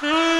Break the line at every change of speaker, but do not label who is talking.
Mm-hmm.